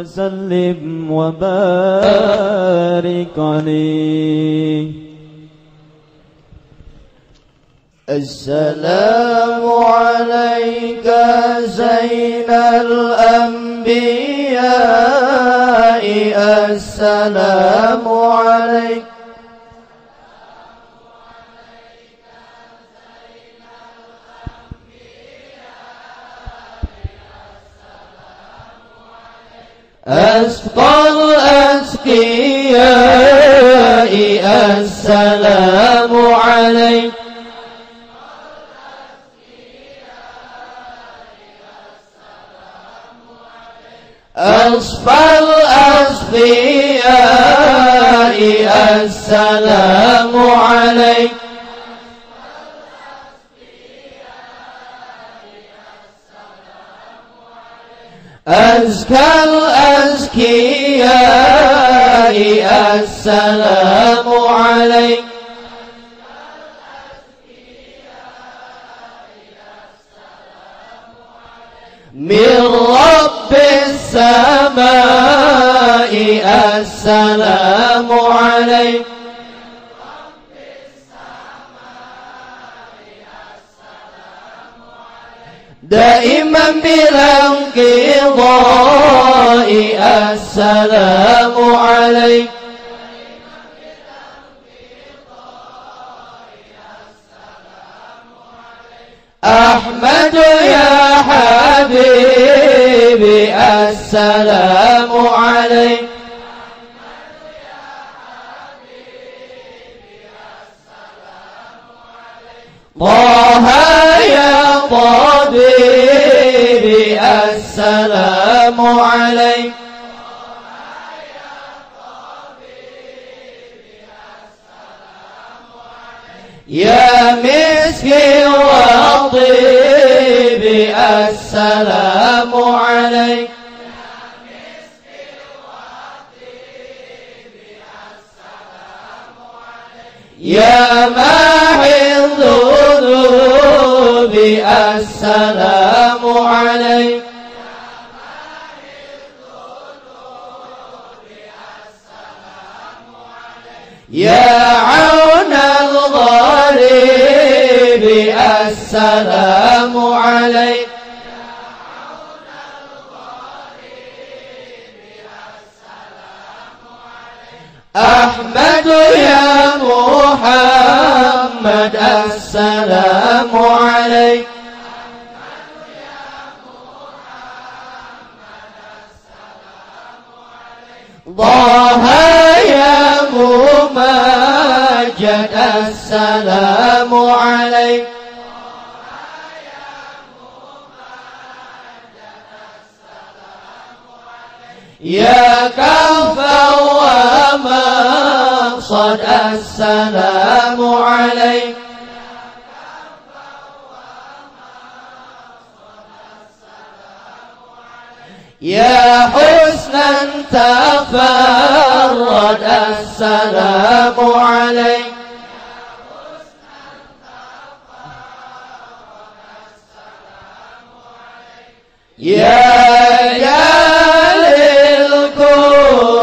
وسلم وبارك عليه. السلام عليك زين الأنبياء. السلام عليك أسقى الأسقياء السلام عليك. أصفى الأصفياء السلام عليك. أزكى الأزكياء السلام عليك. من رب السماء السلام عليك. دائما بلا انقضاء السلام عليك. أحمد يا حبيبي السلام عليك. طه السلام عليك. يا مسكي وطيبي السلام عليك. يا ماحي الذنوب السلام عليك. يا عون الغريب السلام عليك. أحمد يا محمد السلام عليك. ضاها السلام عليك. يا كفا ومقصد السلام عليك. يا حسنا تفرد السلام عليك. يا جال الكروب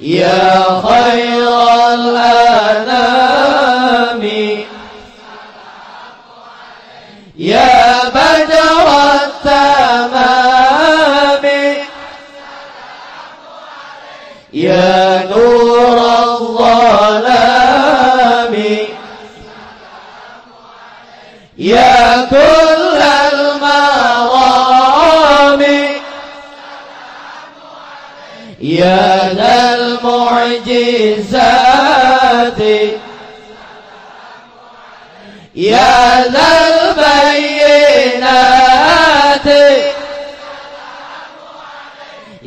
يا خير الأنام كل المرام يا ذا المعجزات. يا ذا البينات.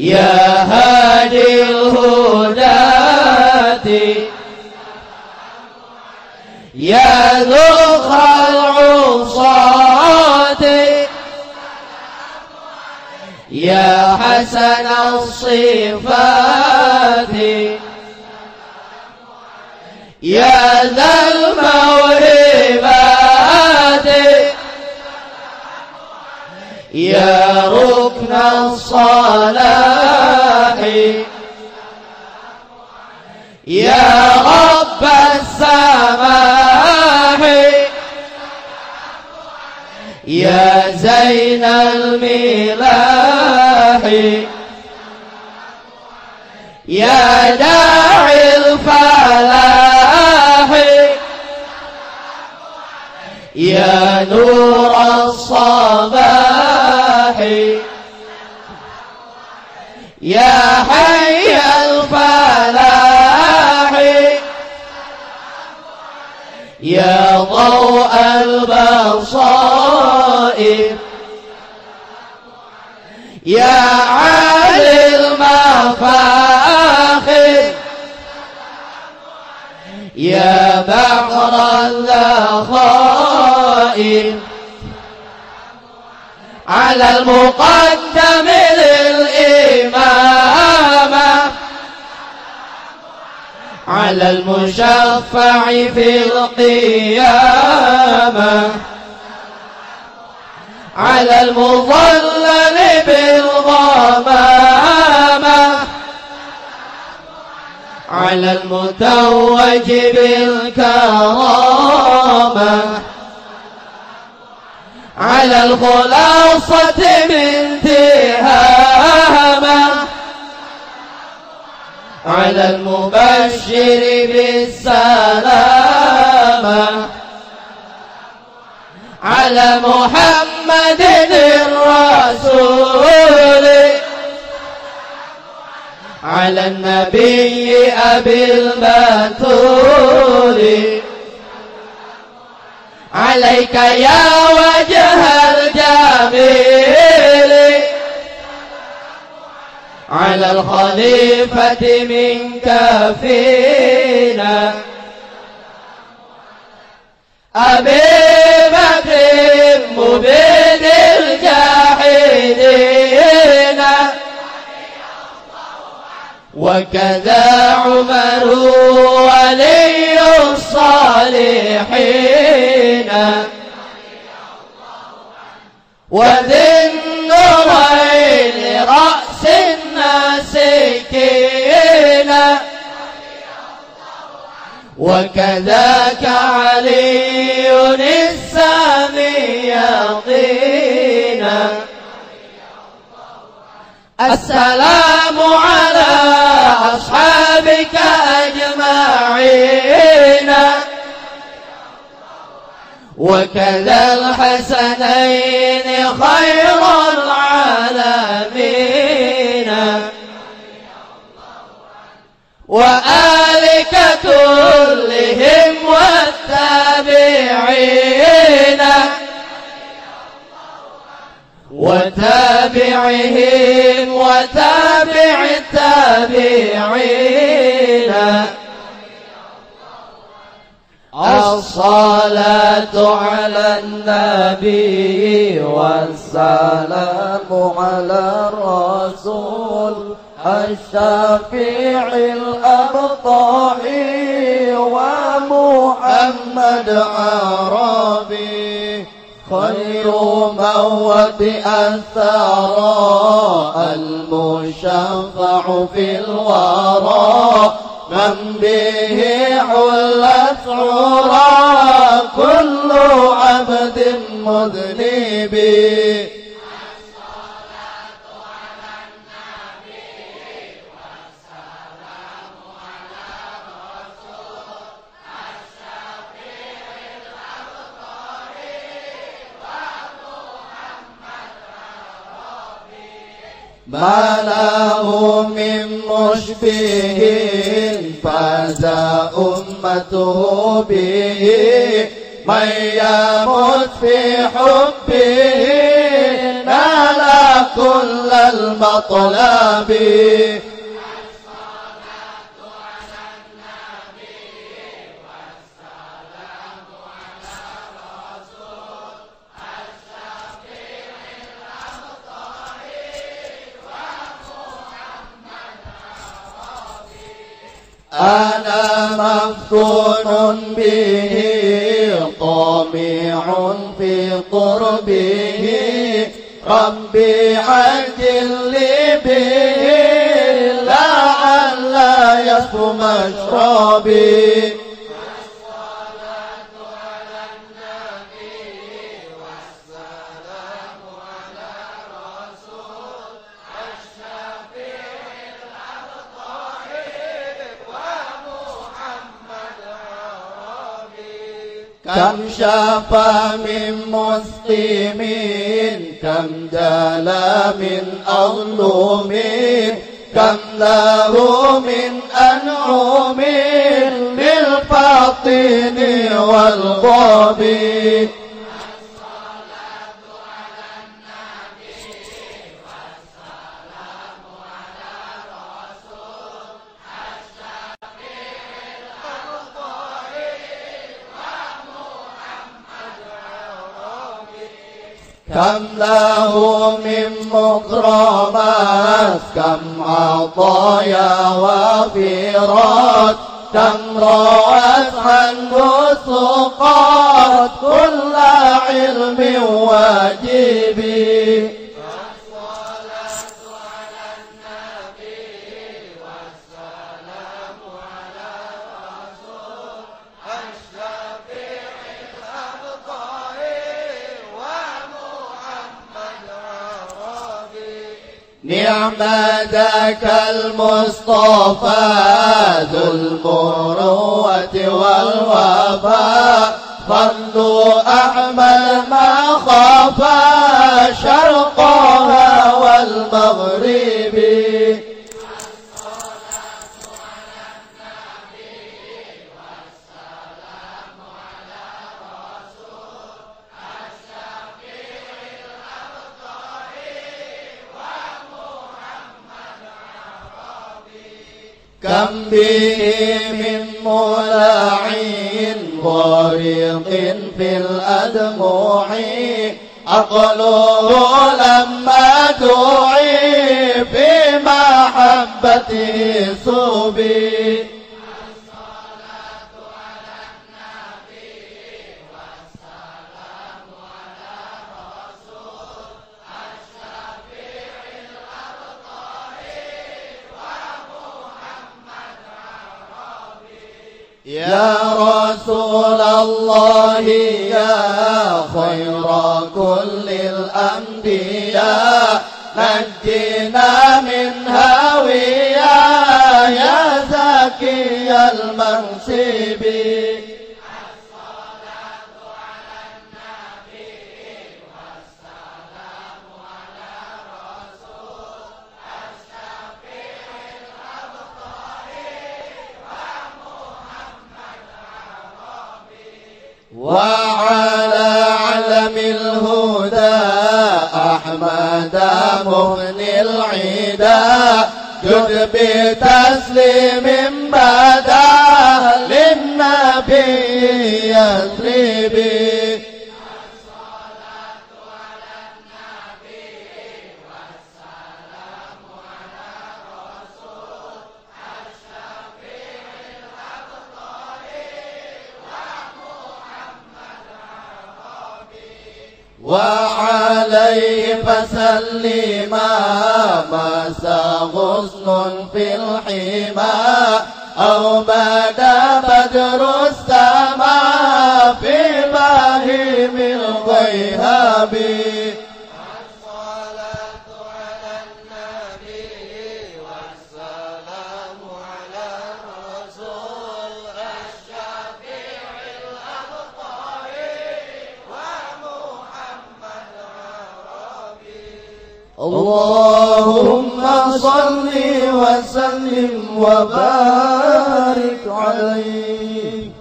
يا هادي الهداة يا ذو يا حسن الصفات. يا ذا الموهبات. الصلاح يا رب السماح يا زين يا داعي الفلاح. يا نور الصباح. يا حي الفلاح. يا ضوء البصائر. يا علي المفاخر يا بحر الذخائر على المقدم للإمامة على المشفع في القيامة. على المظلل بالغمامة. على المتوج بالكرامة. على الخلاصة من تهامة. على المبشر بالسلامة. على محمد الرسول. على النبي أبي البتول عليك يا وجه الجميل. على الخليفة منك فينا. أبي بكر مبيد وكذا عمر ولي الصالحين. وذي النورين رأس الناسكين وكذاك علي السامي يقينا. السلام على أصحابك أجمعين. وكذا الحسنين خير العالمين. وآلك كلهم والتابعين. وتابعهم وتابع التابعين. الصلاة على النبي والسلام على الرسول الشفيع الأبطحي ومحمد عربي خير موت الثرى المشفع في الورى. من به حلت عرى كل عبد مذنب ما له من مشبه فاز أمته به من يمت في حبه نال كل المطلب أنا مفتون به طامع في قربه. ربي عجل لي به لعل يسمى مشربي. كم من مسلمين كم جلى من أظلمين كم له من أنعم للفاطن والغابين. كم له من مكرمات كم عطايا وفيرات كم روت عنه سقات كل علم واجبين ذاك المصطفى ذو المروة والوفاء فضل أعمل ما خافا شرقها والمغرب. به من ملاعين غريق في الأدموع عقله لما دعي في محبته صبي رسول الله يا خير كل الأنبياء. نجنا من هاوية يا زكي المنصب وعلى علم الهدى أحمد مغني العدا جد بتسليم بدا للنبي يثربي وعليه فسلما مسا غصن في الحمى أو بدا بدر السماء في بهيم الغيهاب اللهم صل وسلم وبارك عليه.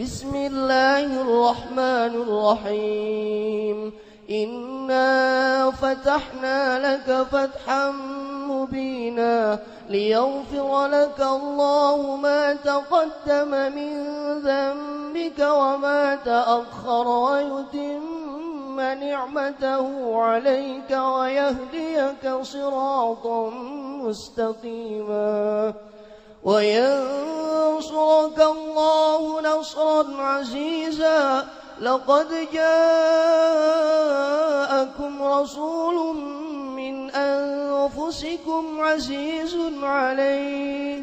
بسم الله الرحمن الرحيم. إنا فتحنا لك فتحا مبينا ليغفر لك الله ما تقدم من ذنبك وما تأخر ويتم نعمته عليك ويهديك صراطا مستقيما وينصرك الله نصرا عزيزا لقد جاءكم رسول من أنفسكم عزيز عليه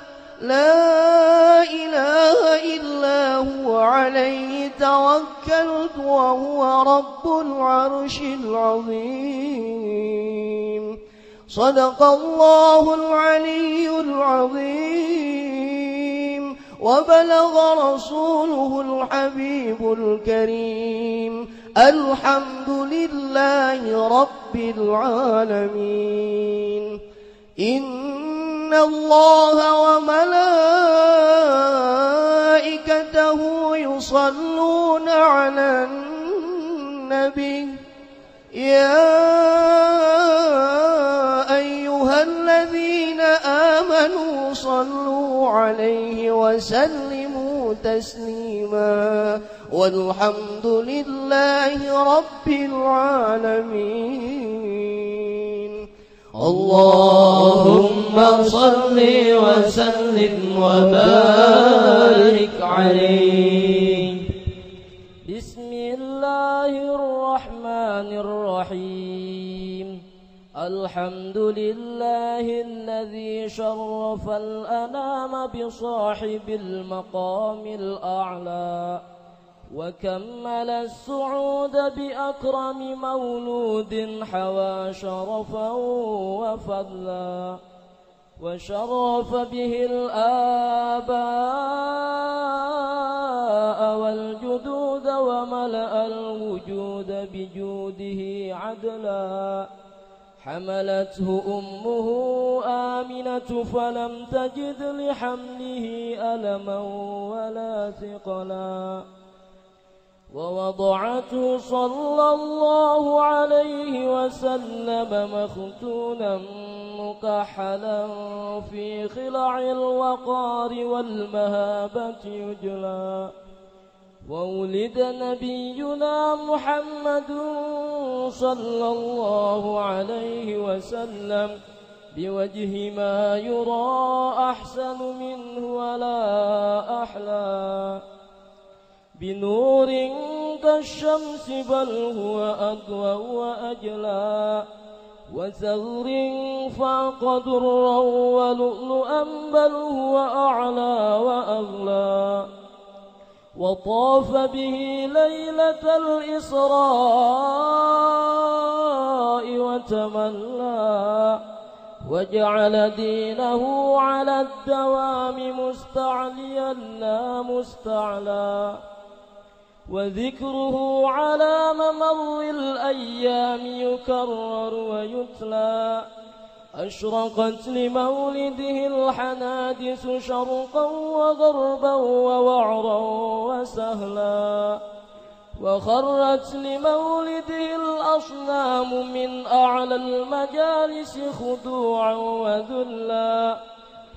لا إله إلا هو عليه توكلت وهو رب العرش العظيم. صدق الله العلي العظيم. وبلغ رسوله الحبيب الكريم. الحمد لله رب العالمين. الله وملائكته يصلون على النبي يا أيها الذين آمنوا صلوا عليه وسلموا تسليما والحمد لله رب العالمين اللهم صل وسلم وبارك عليه. بسم الله الرحمن الرحيم. الحمد لله الذي شرف الأنام بصاحب المقام الأعلى. وكمل السعود بأكرم مولود حوى شرفا وفضلا وشرف به الآباء والجدود وملأ الوجود بجوده عدلا حملته أمه آمنة فلم تجد لحمله ألما ولا ثقلا ووضعته صلى الله عليه وسلم مختونا مكحلا في خلع الوقار والمهابة يجلى وولد نبينا محمد صلى الله عليه وسلم بوجه ما يرى أحسن منه ولا أحلى. بنور كالشمس بل هو أضوى وأجلى وثغر فاق درا ولؤلؤا بل هو أعلى وأغلى وطاف به ليلة الإسراء وتملى وجعل دينه على الدوام مستعليا لا مستعلى وذكره على ممر الأيام يكرر ويتلى. أشرقت لمولده الحنادث شرقا وغربا ووعرا وسهلا. وخرت لمولده الأصنام من أعلى المجالس خضوعا وذلا.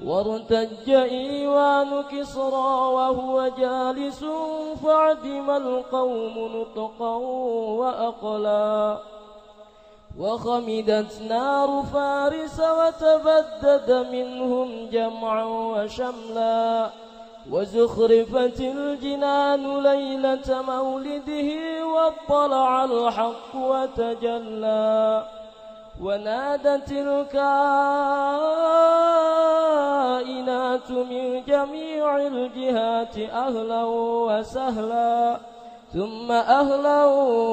وارتج إيوان كسرى وهو جالس فعدم القوم نطقا وأقلا وخمدت نار فارس وتبدد منهم جمعا وشملا وزخرفت الجنان ليلة مولده واطلع الحق وتجلى ونادت الكائنات من جميع الجهات أهلا وسهلا ثم أهلا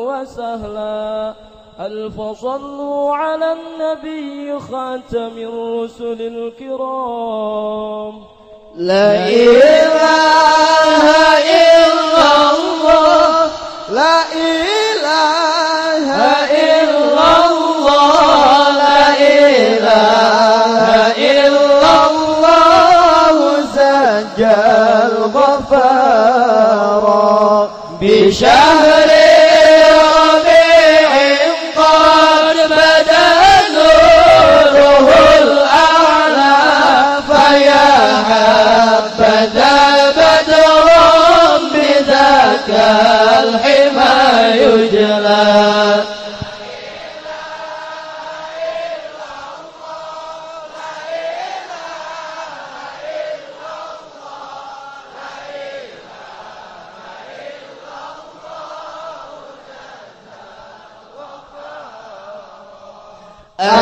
وسهلا. ألف صلوا على النبي خاتم الرسل الكرام؟ لا إله إلا الله لا إله إلا الله إله إلا الله سجل غفارا بشهر ربيع قد بدا نوره الأعلى فيا حبذا بدر بذاك الحمى يجلى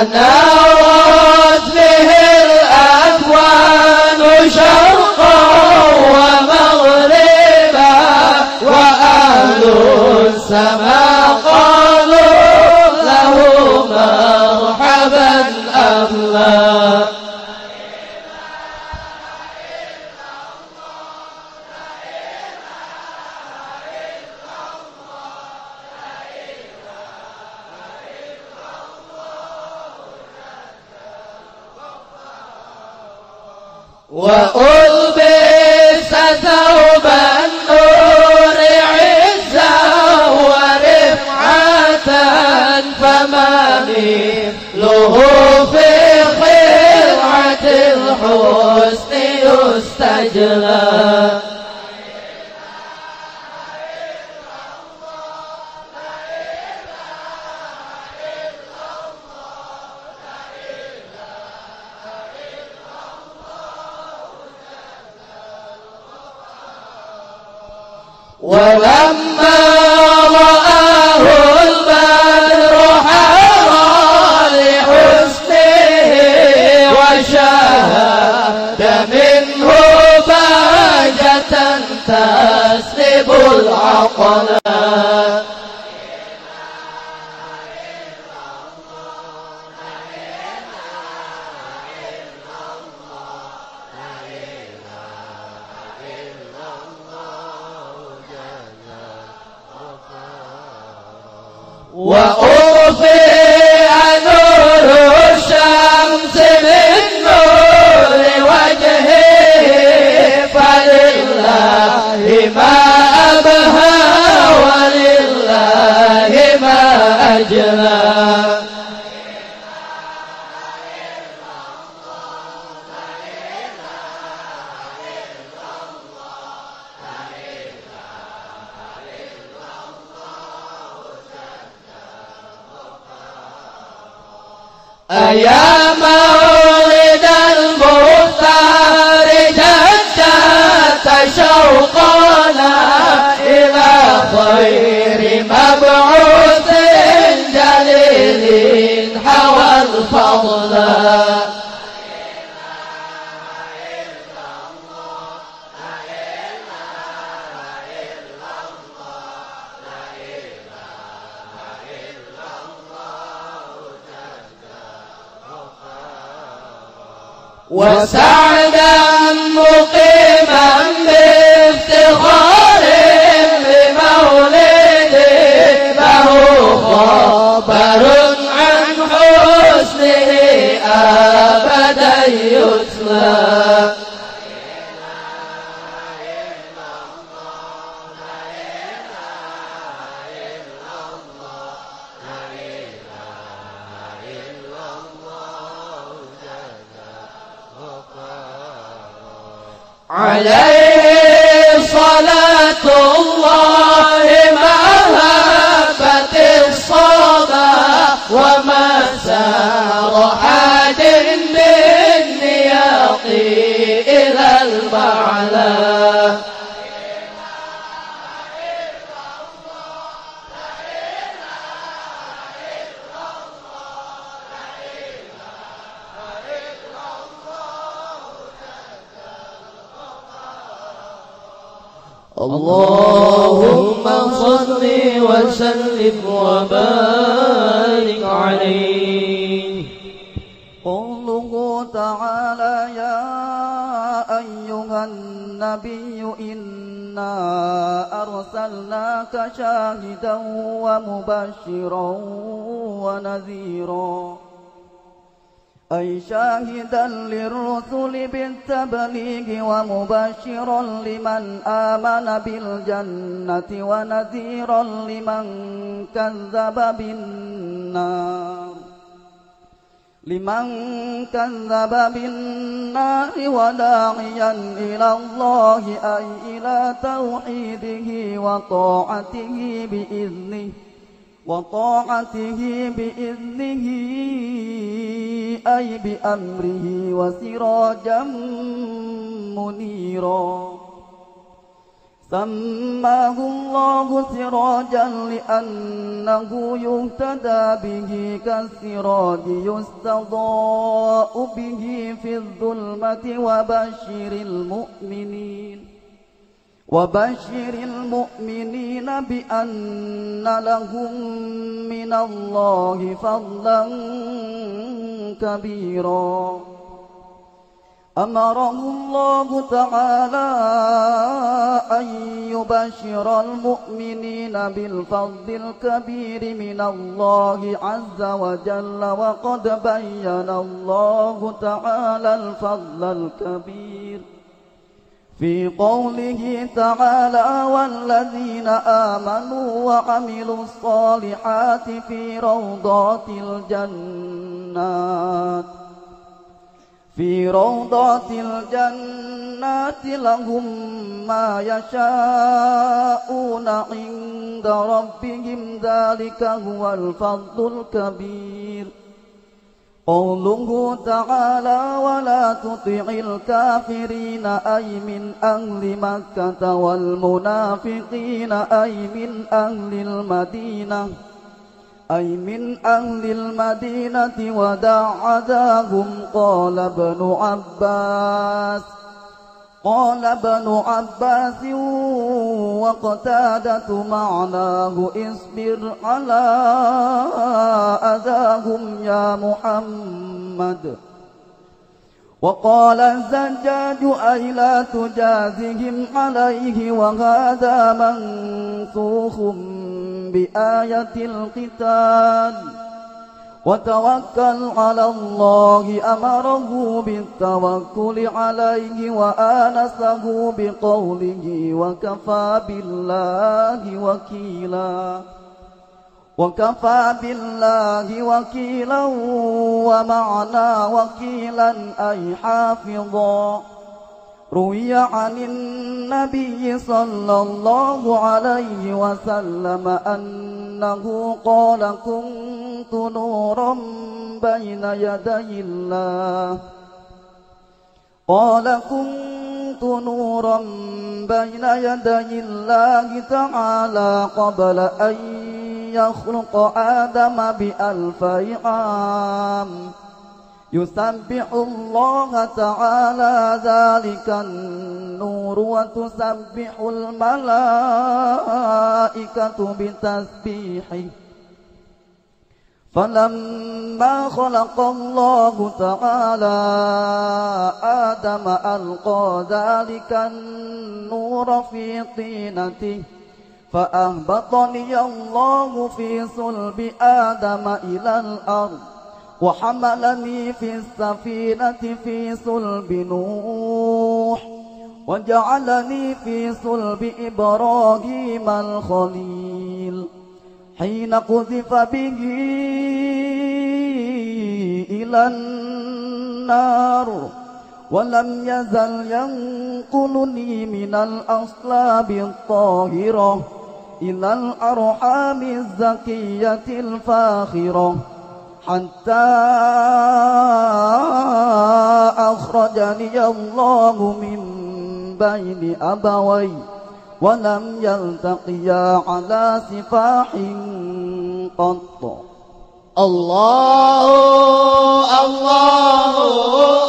أنارت به الأكوان شرقا ومغربا وأهل السماء قالوا له مرحبا أهلا. وألبس ثوب النور عزا ورفعة فما مثله في خلعة الحسن يستجلى. تسلب العقلاء تعالى يا أيها النبي إنا أرسلناك شاهدا ومبشرا ونذيرا. أي شاهدا للرسل بالتبليغ ومبشرا لمن آمن بالجنة ونذيرا لمن كذب بالنار. لمن كذب بالنار وداعيا إلى الله أي إلى توحيده وطاعته بإذنه وطاعته بإذنه أي بأمره وسراجا منيرا. سماه الله سراجا لأنه يهتدى به كالسراج يستضاء به في الظلمة وبشر المؤمنين. وبشر المؤمنين بأن لهم من الله فضلا كبيرا. أمره الله تعالى أن يبشر المؤمنين بالفضل الكبير من الله عز وجل وقد بين الله تعالى الفضل الكبير. في قوله تعالى والذين آمنوا وعملوا الصالحات في روضات الجنات. في روضات الجنات لهم ما يشاءون عند ربهم ذلك هو الفضل الكبير. قوله تعالى ولا تطع الكافرين أي من أهل مكة والمنافقين أي من أهل المدينة أي من أهل المدينة ودع عداهم قال ابن عباس. قال ابن عباس وقتادة معناه اصبر على أذاهم يا محمد. وقال الزجاج أي لا تجازهم عليه وهذا منسوخ بآية القتال. وتوكل على الله أمره بالتوكل عليه وآنسه بقوله وكفى بالله وكيلا. وكفى بالله وكيلا ومعنا وكيلا أي حافظا. روي عن النبي صلى الله عليه وسلم أنه قال كنت نورا بين يدي الله قال كنت نورا بين يدي الله تعالى قبل أن يخلق آدم بألفي عام. يسبح الله تعالى ذلك النور وتسبح الملائكة بتسبيحه. فلما خلق الله تعالى آدم ألقى ذلك النور في طينته فأهبطني الله في صلب آدم إلى الأرض وحملني في السفينة في صلب نوح وجعلني في صلب إبراهيم الخليل. حين قذف به إلى النار ولم يزل ينقلني من الأصلاب الطاهرة إلى الأرحام الزكية الفاخرة حتى أخرجني الله من بين أبوي ولم يلتقيا على سفاح قط. الله الله الله.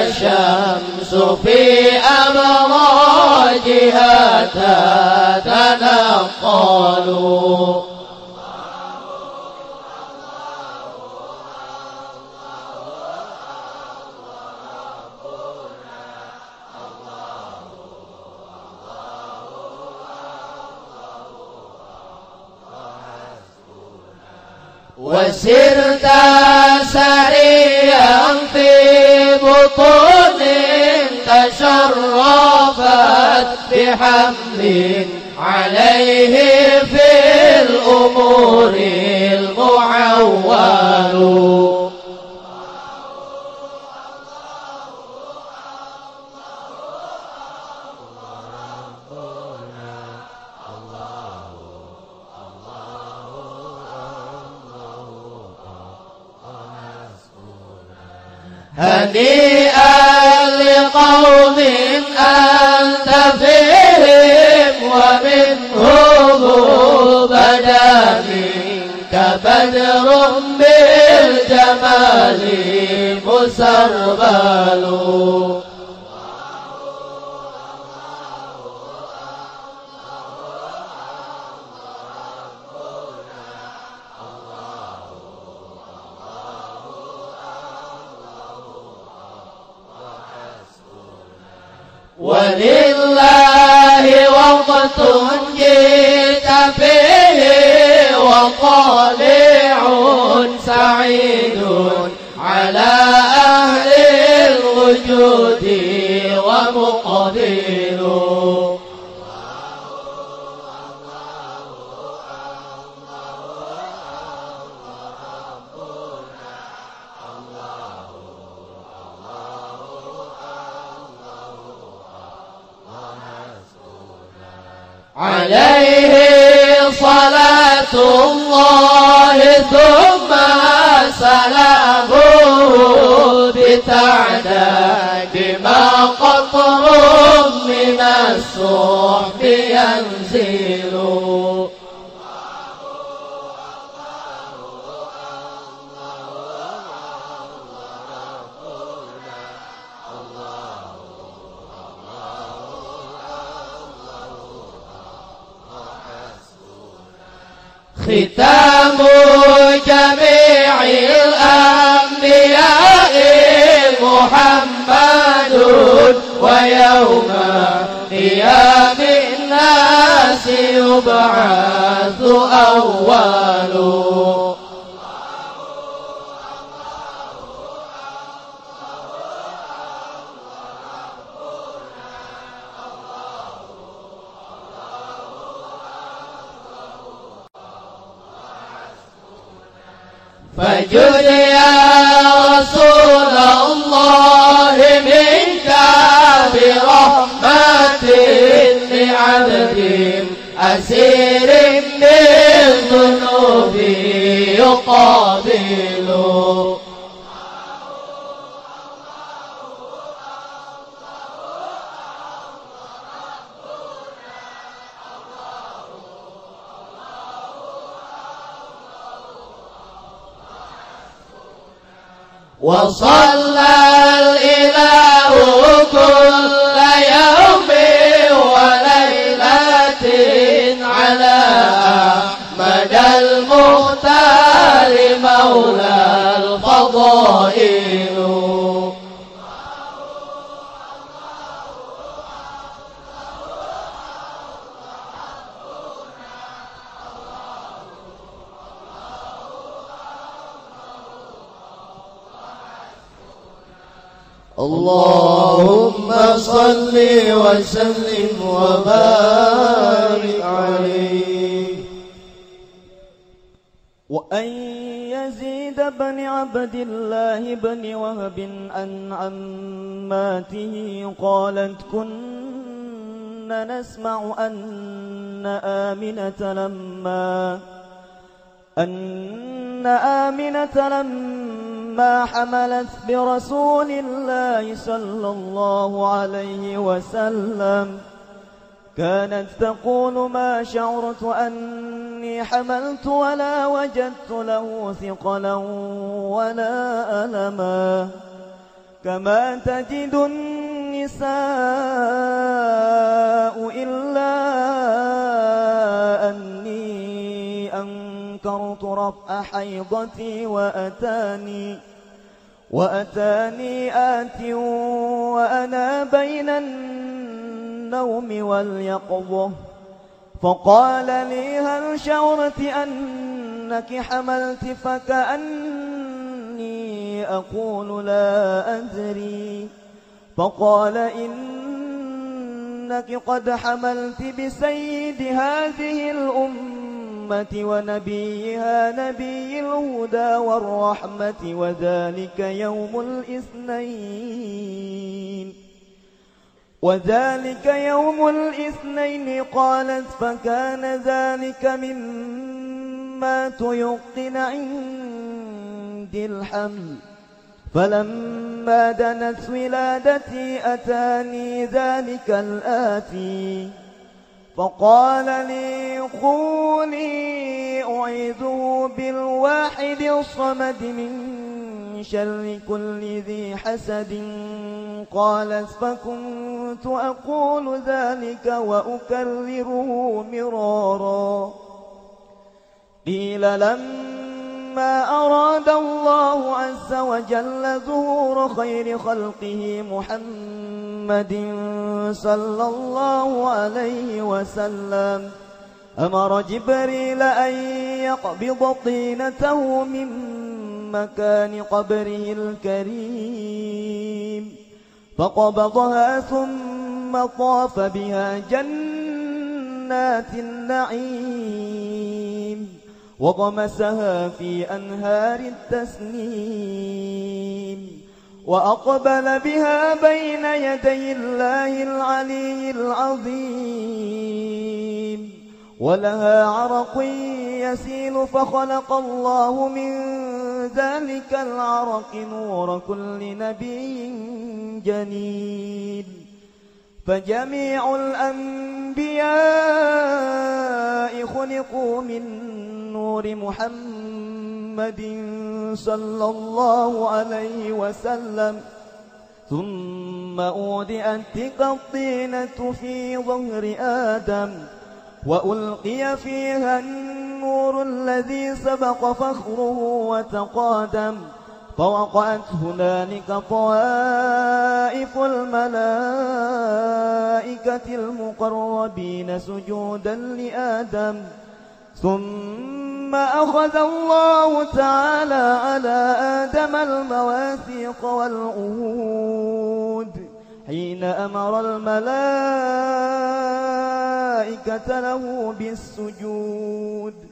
الشمس في أبراجها تتنقل. وسرت تشرفت بحمل عليه في الأمور المعوضة لقوم أنت فيهم ومنهم بدا منك بدر بالجمال مسربل. سعيد على أهل الوجود ومقبل عليه صلاة الله ثم سلامه بتعداد ما قطر من الصحب ينزل الأنبياء محمد ويوم قيام الناس يبعث أول فجد يا رسول الله منك برحمة لعبد أسير بالذنوب يقابل. وصلى وسلم وبارك عليه. وأن يزيد بن عبد الله بن وهب عن عماته قالت كنا نسمع أن آمنة لما أن آمنة لما حملت برسول الله صلى الله عليه وسلم. كانت تقول ما شعرت أني حملت ولا وجدت له ثقلا ولا ألما. كما تجد النساء إلا أني أنكرت رفع حيضتي وأتاني. وأتاني آت وأنا بين النوم واليقظة. فقال لي هل شعرت أنك حملت؟ فكأني أقول لا أدري. فقال إنك قد حملت بسيد هذه الأمة. الأمة ونبيها نبي الهدى والرحمة وذلك يوم الاثنين. وذلك يوم الاثنين قالت فكان ذلك مما تيقن عندي الحمل. فلما دنت ولادتي أتاني ذلك الآتي. فقال لي قولي أعيذه بالواحد الصمد من شر كل ذي حسد. قالت فكنت أقول ذلك وأكرره مرارا. قيل لما أراد الله عز وجل ظهور خير خلقه محمد صلى الله عليه وسلم أمر جبريل أن يقبض طينته من مكان قبره الكريم فقبضها ثم طاف بها جنات النعيم وغمسها في أنهار التسنيم وأقبل بها بين يدي الله العلي العظيم ولها عرق يسيل فخلق الله من ذلك العرق نور كل نبي جنيد فجميع الأنبياء خلقوا من نور محمد صلى الله عليه وسلم. ثم أودئت تلك الطينة في ظهر آدم وألقي فيها النور الذي سبق فخره وتقادم. فوقعت هنالك طائف الملائكة المقربين سجودا لآدم ثم أخذ الله تعالى على آدم المواثيق والعهود. حين أمر الملائكة له بالسجود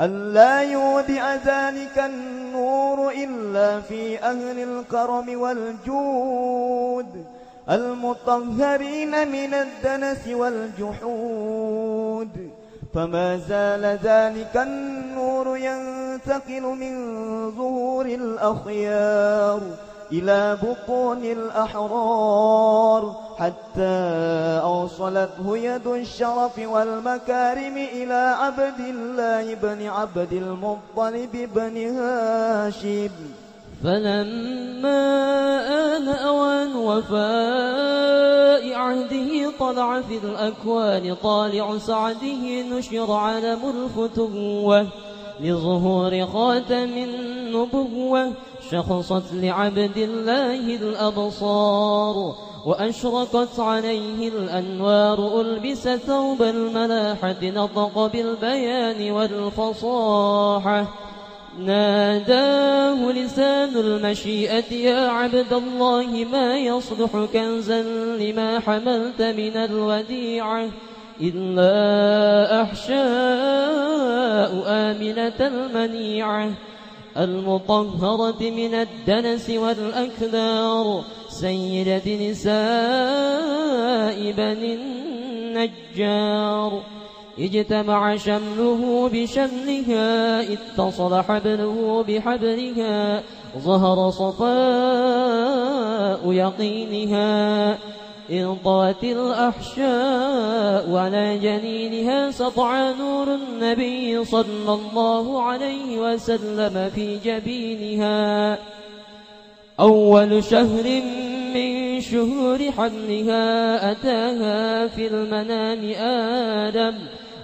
ألا يودع ذلك النور إلا في أهل الكرم والجود. المطهرين من الدنس والجحود. فما زال ذلك النور ينتقل من ظهور الأخيار. إلى بطون الأحرار حتى أوصلته يد الشرف والمكارم إلى عبد الله بن عبد المطلب بن هاشم. فلما آن أوان وفاء عهده طلع في الأكوان طالع سعده نشر علم الفتوة لظهور خاتم النبوة شخصت لعبد الله الأبصار وأشرقت عليه الأنوار ألبس ثوب الملاحة نطق بالبيان والفصاحة. ناداه لسان المشيئة يا عبد الله ما يصلح كنزا لما حملت من الوديعة؟ إلا أحشاء آمنة المنيعة. المطهرة من الدنس والأكدار. سيدة نساء بني النجار. اجتمع شمله بشملها اتصل حبله بحبلها. ظهر صفاء يقينها. انطوت الأحشاء على جنينها سطع نور النبي صلى الله عليه وسلم في جبينها. أول شهر من شهور حملها أتاها في المنام آدم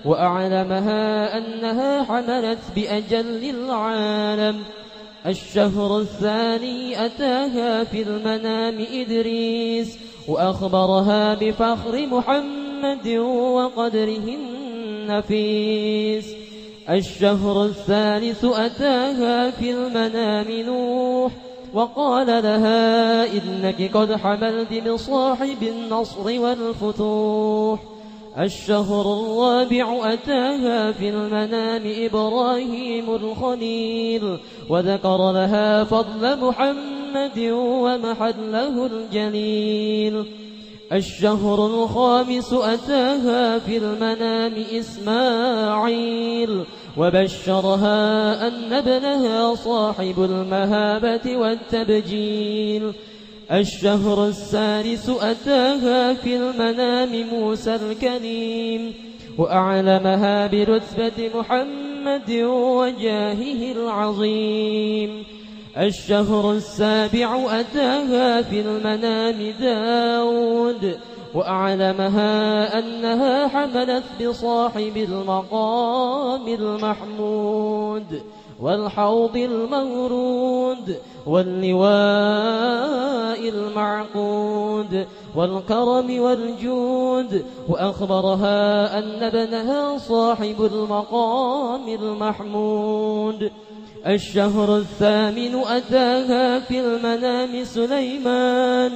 وأعلمها أنها حملت بأجل العالم. الشهر الثاني أتاها في المنام إدريس وأخبرها بفخر محمد وقدره النفيس الشهر الثالث أتاها في المنام نوح وقال لها إنك قد حملت بصاحب النصر والفتوح. الشهر الرابع أتاها في المنام إبراهيم الخليل وذكر لها فضل محمد ومحله الجليل. الشهر الخامس أتاها في المنام إسماعيل وبشرها أن ابنها صاحب المهابة والتبجيل. الشهر السادس أتاها في المنام موسى الكريم وأعلمها برتبة محمد وجاهه العظيم. الشهر السابع أتاها في المنام داود وأعلمها أنها حملت بصاحب المقام المحمود. والحوض المورود واللواء المعقود والكرم والجود وأخبرها أن ابنها صاحب المقام المحمود الشهر الثامن أتاها في المنام سليمان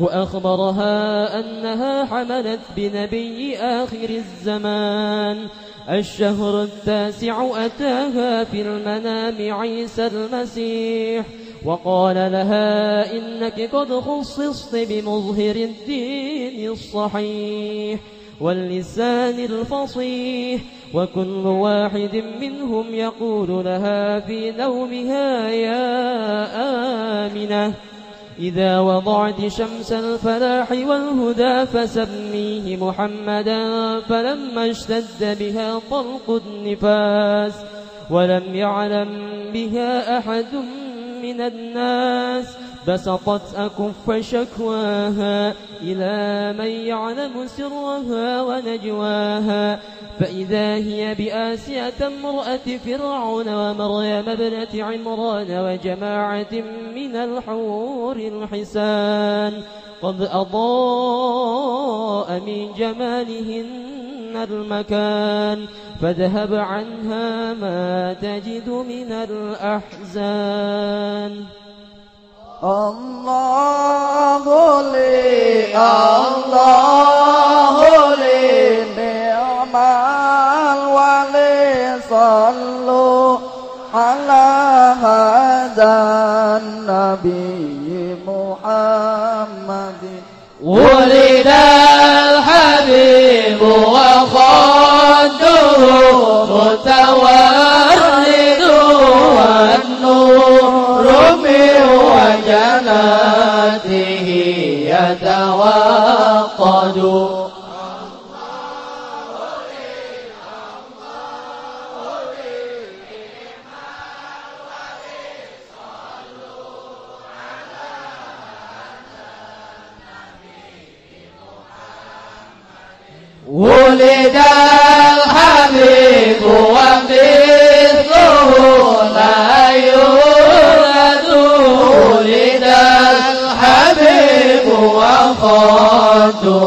وأخبرها أنها حملت بنبي آخر الزمان الشهر التاسع أتاها في المنام عيسى المسيح وقال لها إنك قد خصصت بمظهر الدين الصحيح واللسان الفصيح وكل واحد منهم يقول لها في نومها يا آمنة. إذا وضعت شمس الفلاح والهدى فسميه محمدا فلما اشتد بها طلق النفاس ولم يعلم بها أحد من الناس. بسطت أكف شكواها إلى من يعلم سرها ونجواها فإذا هي بآسية امرأة فرعون ومريم ابنة عمران وجماعة من الحور الحسان قد أضاء من جمالهن المكان فاذهب عنها ما تجد من الأحزان الله لي الله لي نعم الولي صلوا على هذا النبي محمد ولد الحبيب وخده متورد يتوقد وخده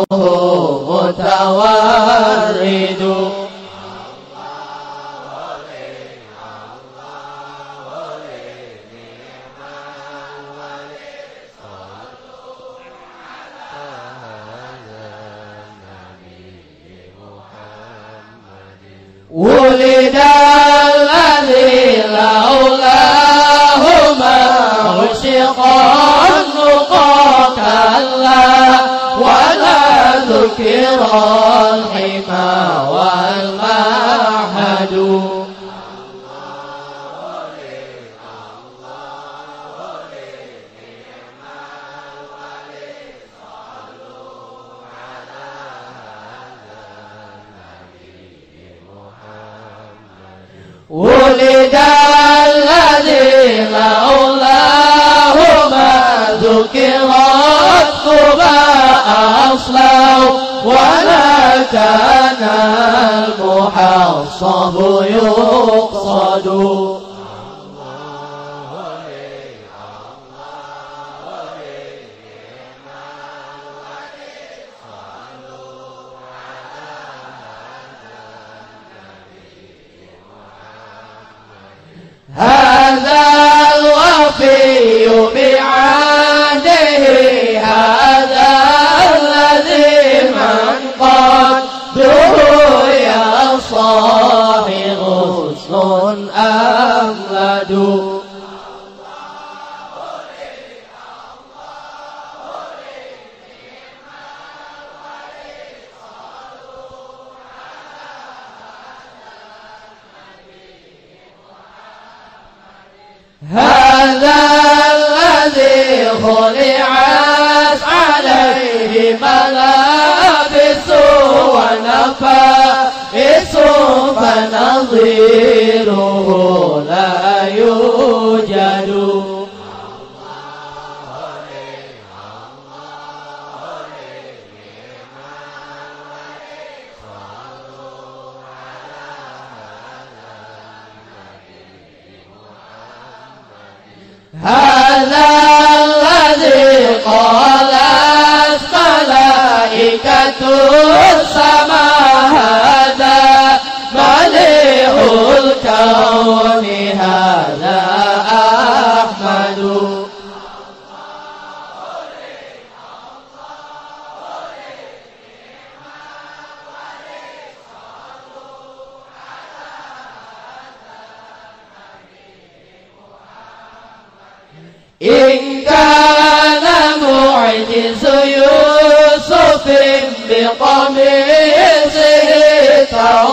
بقميصه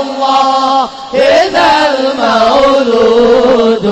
الله إذا المولود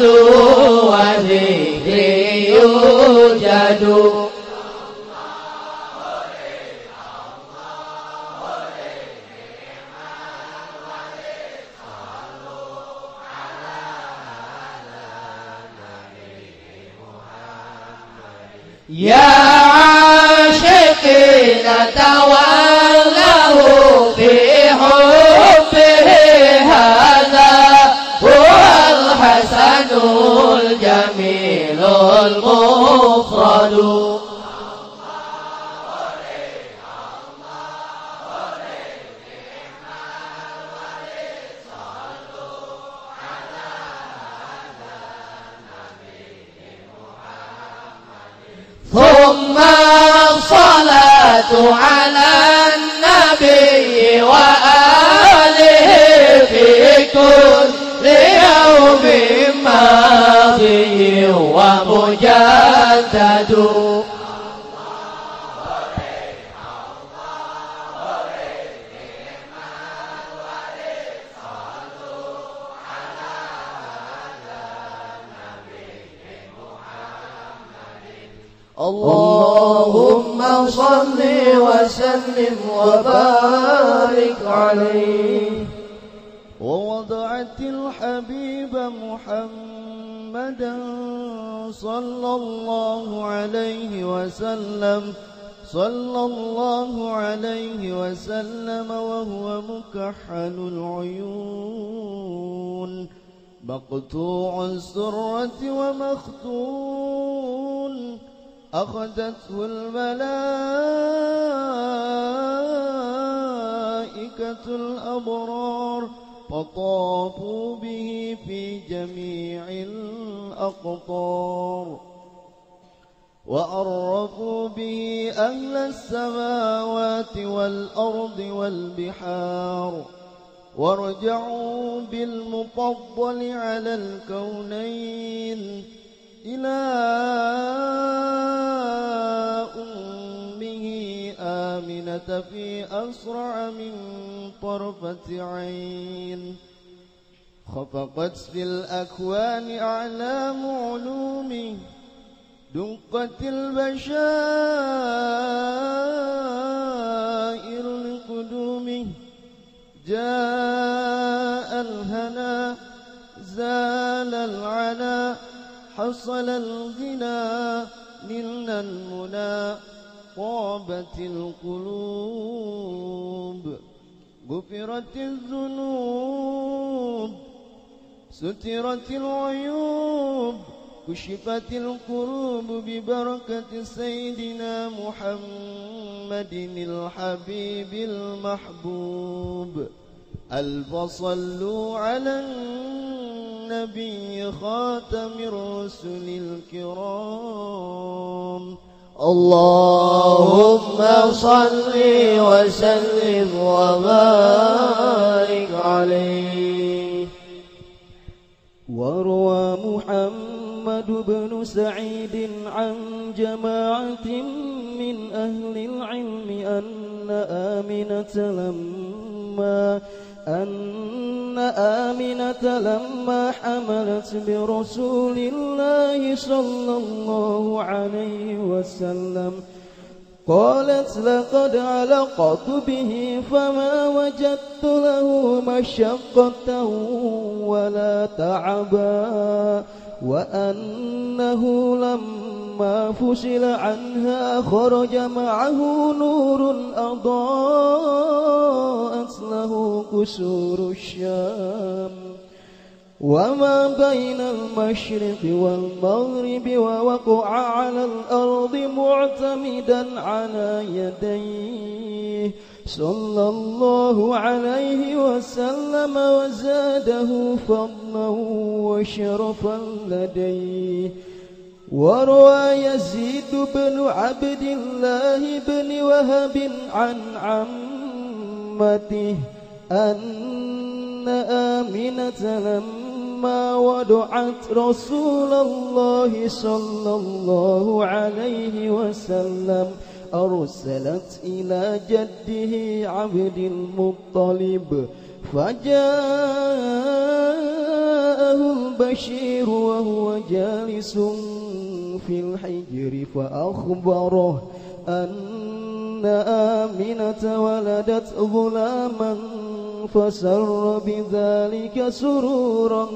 Lord. المفرد ثم الصلاة على النبي وآله في كل ومجدد اللهم صل وسلم وبارك عليه. ووضعت الحبيب محمدا صلى الله عليه وسلم صلى الله عليه وسلم وهو مكحل العيون مقطوع السرة ومختون أخذته الملائكة الأبرار. فطافوا به في جميع الأقطار. وعرفوا به أهل السماوات والأرض والبحار. وارجعوا بالمفضل على الكونين. إلى أمه آمنة في أسرع من طرفة عين. خفقت في الأكوان أعلام علومه دقت البشائر لقدومه. جاء الهنا زال العنا حصل الغنى نلنا المنى طابت القلوب غفرت الذنوب سترت العيوب كشفت الكروب ببركة سيدنا محمد الحبيب المحبوب ألف صلوا على النبي خاتم الرسل الكرام. اللهم صل وسلم وبارك عليه. وروى محمد بن سعيد عن جماعة من أهل العلم أن آمنة لما أن آمنة لما حملت برسول الله صلى الله عليه وسلم قالت لقد علقت به فما وجدت له مشقة ولا تعبا وأنه لما فصل عنها خرج معه نور أضاءت له كسور الشام. وما بين المشرق والمغرب ووقع على الأرض معتمدا على يديه. صلى الله عليه وسلم وزاده فضلا وشرفا لديه. وروى يزيد بن عبد الله بن وهب عن عمته أن آمنة لما ودعت رسول الله صلى الله عليه وسلم أرسلت إلى جده عبد المطلب فجاءه البشير وهو جالس في الحجر فأخبره أن آمنة ولدت غلاما فسر بذلك سرورا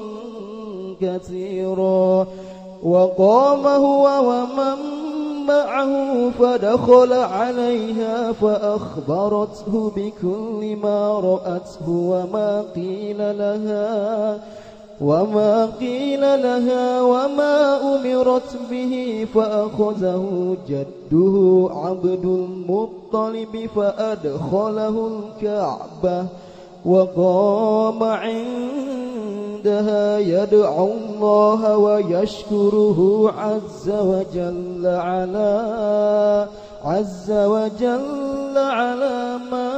كثيرا. وقام هو ومن معه فدخل عليها فأخبرته بكل ما رأته وما قيل لها وما قيل لها وما أمرت به فأخذه جده عبد المطلب فأدخله الكعبة. وقام عندها يدعو الله ويشكره عز وجل على عز وجل على ما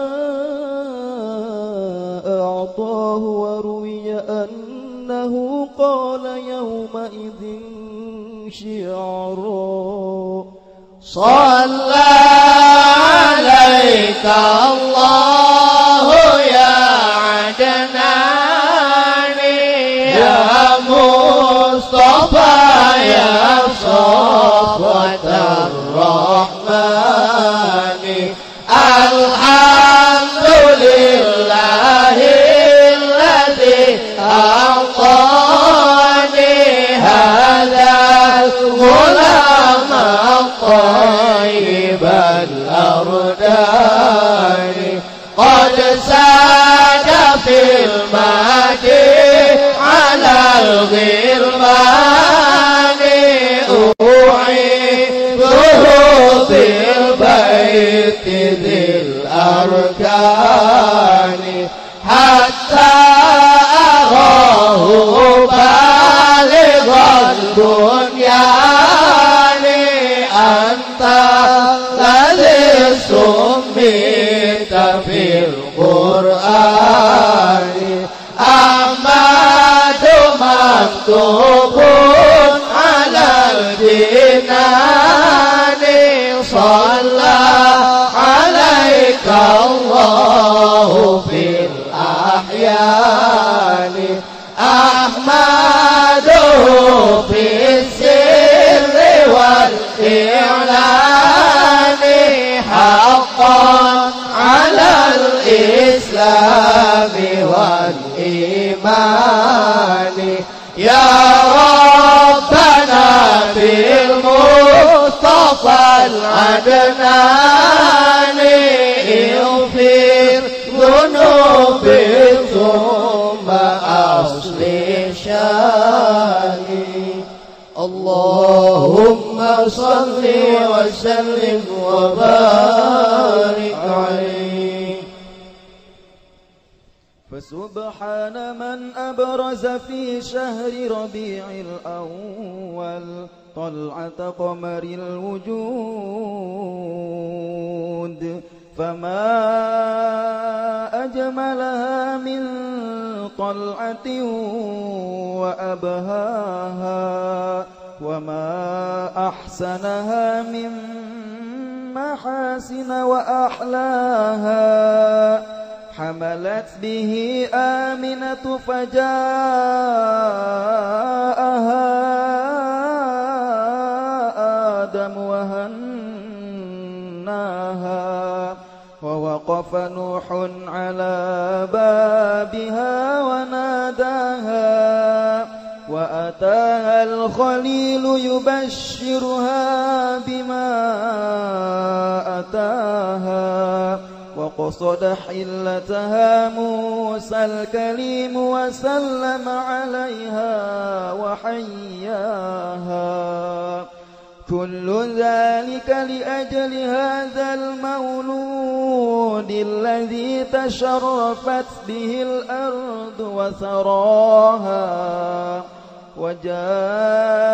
أعطاه وروي أنه قال يومئذ شعرا. صلى عليك الله على مكتوب على الجنان صلى عليك الله في الأحيان. أحمده في السر والإعلان حقا على الإسلام والإيمان. يا ربنا في المصطفى العدنان اغفر ذنوب ثم أصلح شاني. اللهم صل وسلم وبارك فسبحان من أبرز في شهر ربيع الأول طلعة قمر الوجود فما أجملها من طلعة وأبهاها وما أحسنها من محاسن وأحلاها حملت به آمنة فجاءها آدم وهناها ووقف نوح على بابها وناداها وأتاها الخليل يبشرها بما أتاها وقصد حلتها موسى الكليم وسلم عليها وحياها. كل ذلك لأجل هذا المولود الذي تشرفت به الأرض وثراها. وجاءت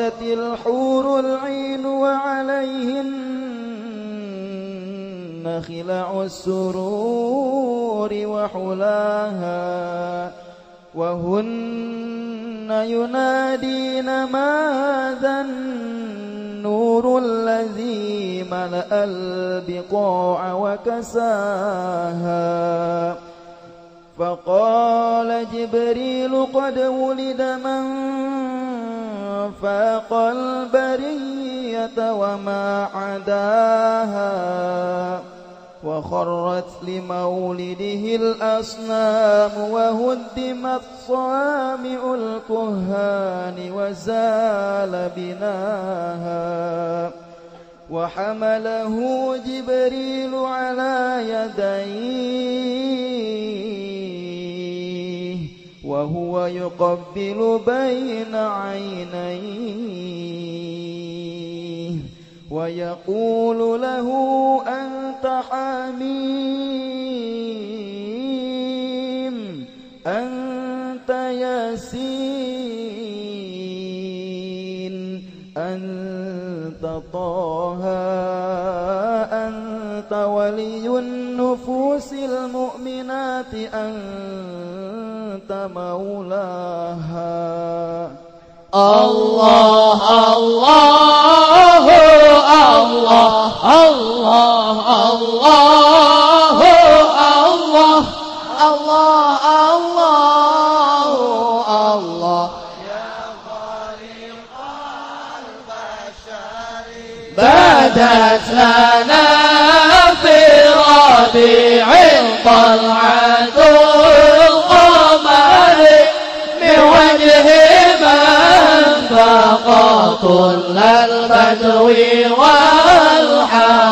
وخرجت الحور العين وعليهن خلع السرور وحلاها وهن ينادين ما هذا النور الذي ملأ البقاع وكساها فقال جبريل قد ولد من فاق البرية وما عداها وخرت لمولده الأصنام وهدمت صامع الكهان وزال بناها وحمله جبريل على يديه وهو يقبل بين عينيه ويقول له أنت حميم أنت ياسين أنت طه أنت ولي النفوس المؤمنات أنت مولاها الله الله الله الله الله الله الله الله الله بدت لنا ربيع طلعة القمر من وجه من كل البدو والحضر.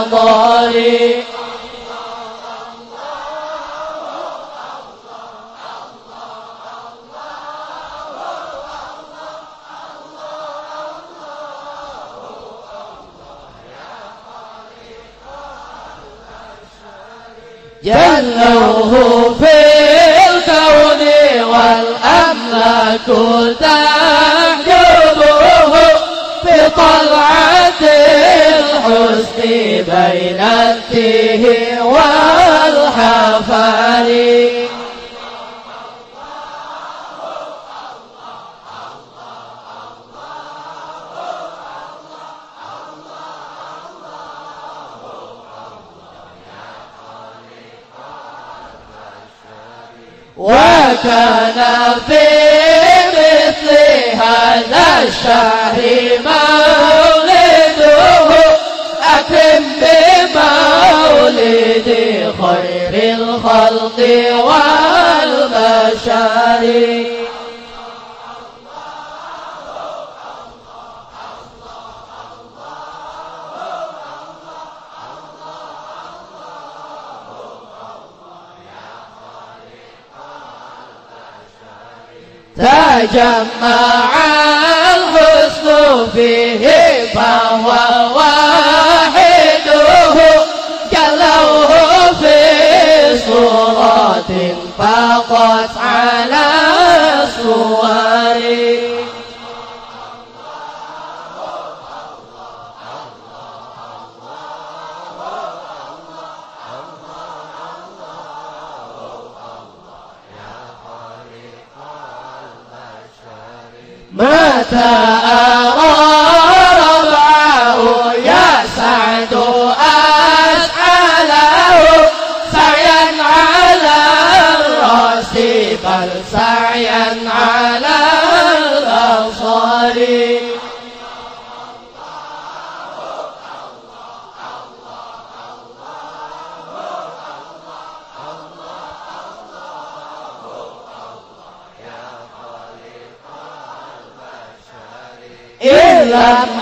جلوه في الكون والأملاك تعجبه بطلعة الحسن بين الشهر مولده أكرم بمولد خير الخلق والبشر الأشعار فيه فهو واحدة جلوه في صورة فقط على صور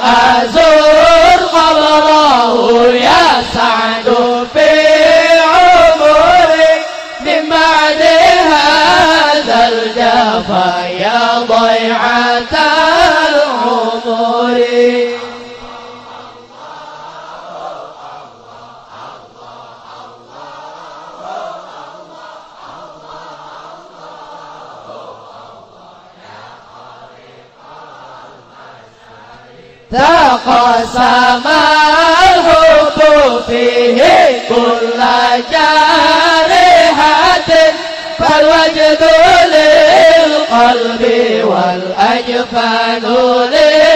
أزور قبره يسعد في عمري. من بعد هذا الجفا يا ضيعة فيه كل جارحة فالوجد للقلب والأجفان للسهر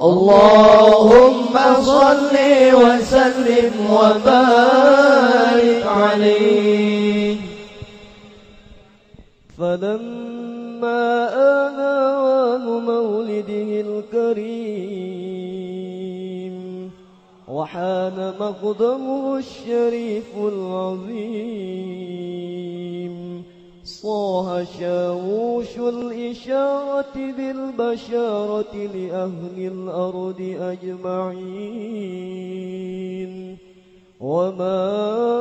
اللهم صل وسلم وبارك الكريم. وحان مقدمه الشريف العظيم. صاح شاووش الإشارة بالبشارة لأهل الأرض أجمعين. وما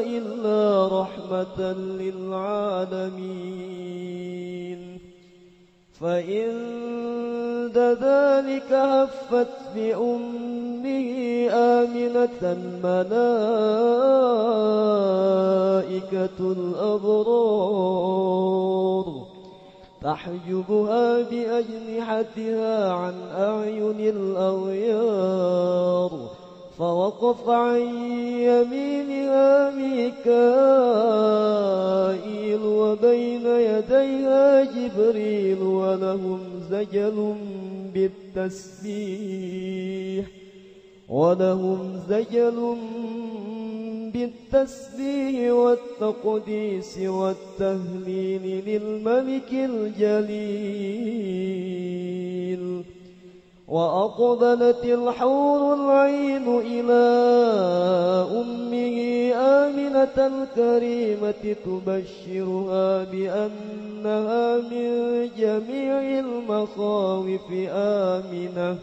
إلا رحمة للعالمين. فإن ذلك هفت بأمه آمنة الملائكة الأبرار. تحجبها بأجنحتها عن أعين الأغيار. فوقف عن يمينها ميكائيل وبين يديها جبريل ولهم زجل بالتسبيح ولهم زجل بالتسبيح والتقديس والتهليل للملك الجليل وأقبلت الحور العين إلى أمه آمنة الكريمة تبشرها بأنها من جميع المخاوف آمنة.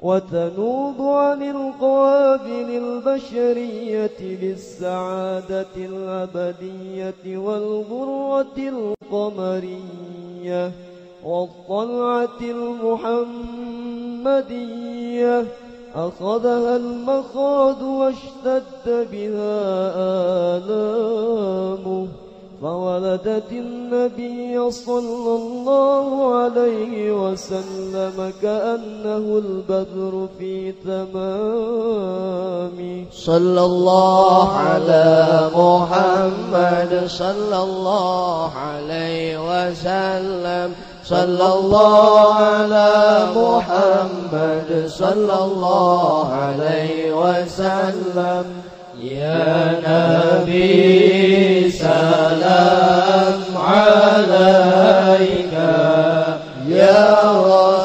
وتنوب عن القوابل البشرية بالسعادة الأبدية والغرة القمرية. والطلعة المحمدية أخذها المخاض واشتد بها آلامه. فولدت النبي صلى الله عليه وسلم كأنه البدر في تمام صلى الله على محمد صلى الله عليه وسلم. صلى الله على محمد صلى الله عليه وسلم. يا نبي سلام عليك. يا رسول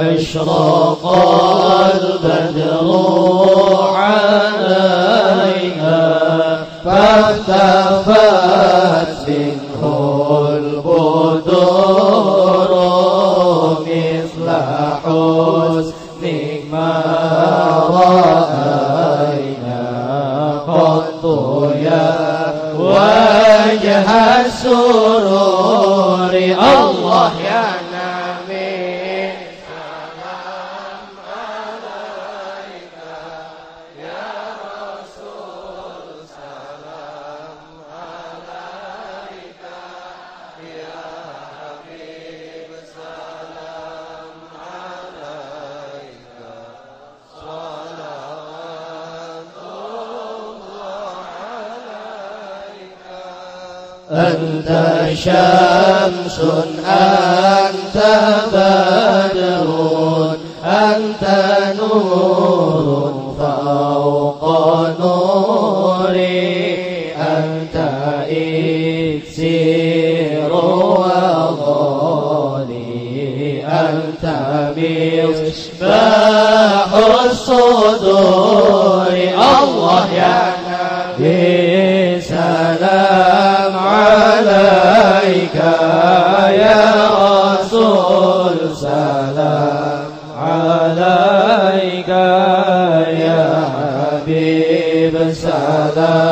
أشرق البدر. عليك يا حبيب سلام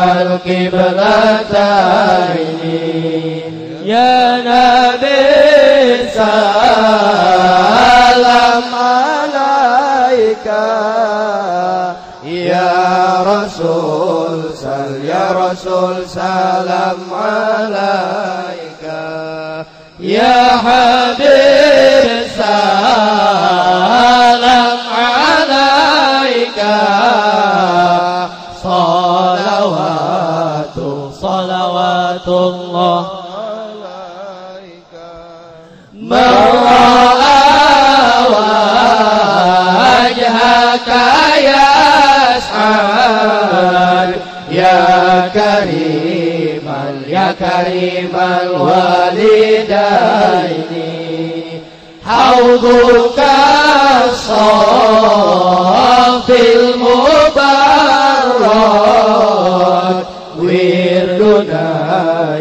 القبلتين يا نبي سلام عليك. يا رسول سل يا رسول سلام عليك. كريم الوالدين. حوضك الصافي المبارك. وردنا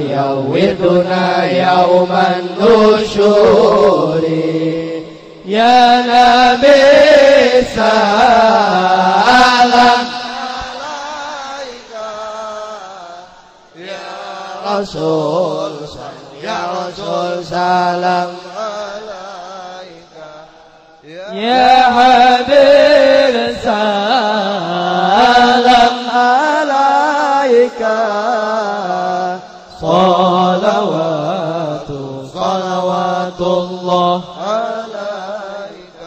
يا وردنا يوم النشور. يا نبي رسول يا رسول سلام عليك. يا حبيب سلام عليك. صلوات صلوات الله عليك.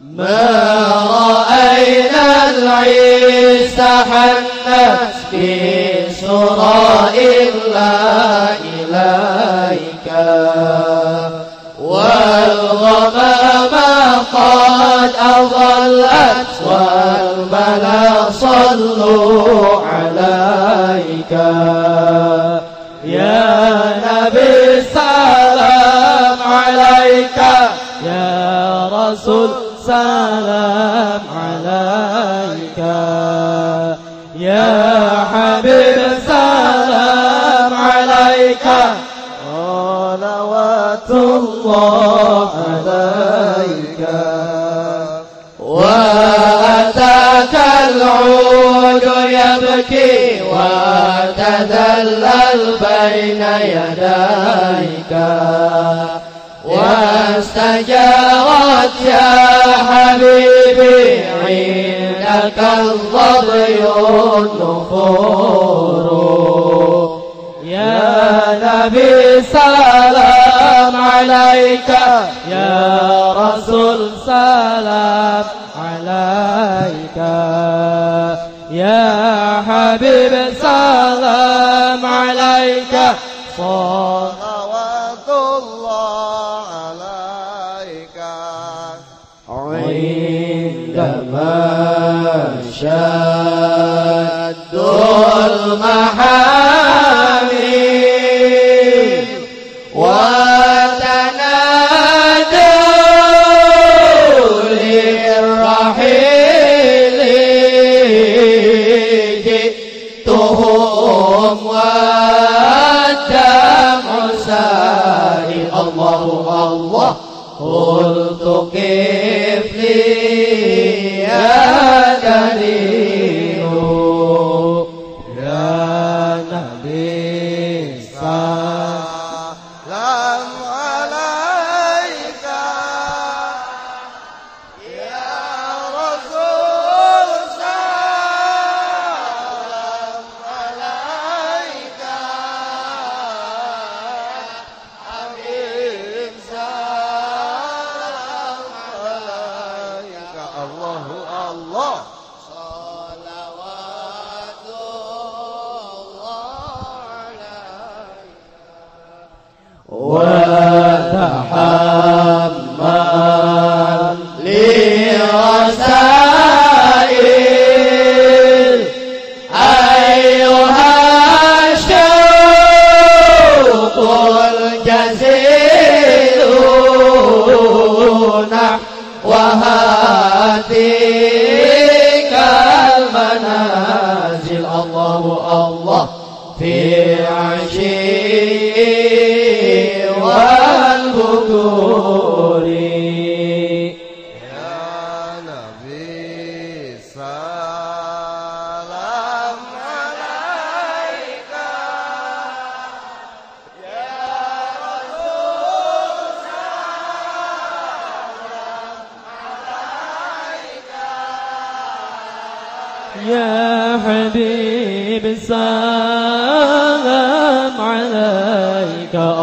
ما رأينا العيسى حتى God. تذلل بين يديك. واستجارت يا حبيبي عندك الضبي النفور يا نبي سلام عليك. يا رسول سلام صلوات الله عليك. عندما شد المحر الله الله في عشي والبكور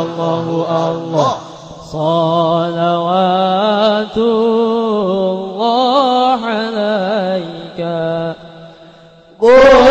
الله الله. صلوات الله عليك. قل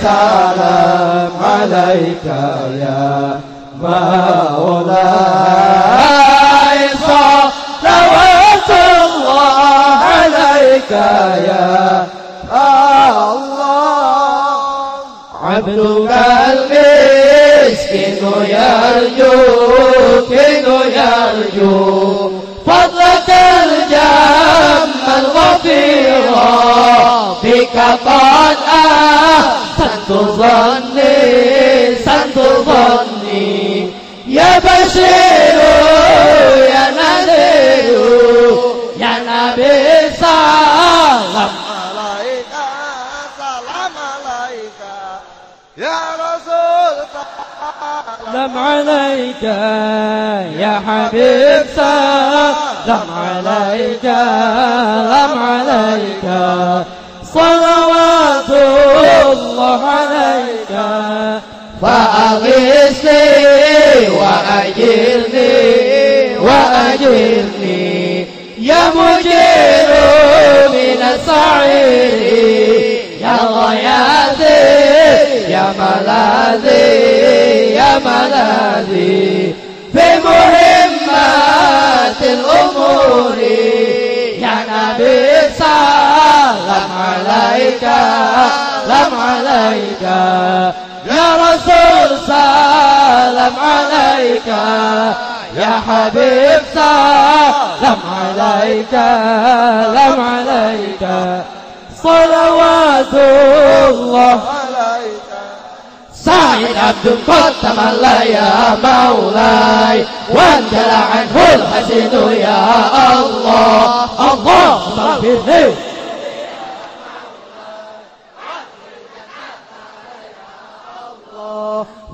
حبيب سلام عليك يا مولاي صلوات الله عليك يا الله. عبدك المسكين يرجوك يرجو فضلك الجم الغفير بك قد أحسنت ظني سنت ظني يا بشير يا نذير يا نبي سلام عليك سلام عليك يا رسول سلام عليك يا حبيب سلام عليك سلام عليك. صلوات الله عليك. فأغثني وأجرني وأجرني. يا مجير من السعير يا غياثي يا ملاذي يا ملاذي. مهمات الأمور. يا نبي سلام عليك سلام عليك. يا رسول سلام عليك. يا حبيب سلام عليك سلام عليك. صلوات الله سعيد عبد قد تملى يا مولاي وانجلى عنه الحسن يا الله. اللهم اغفر لي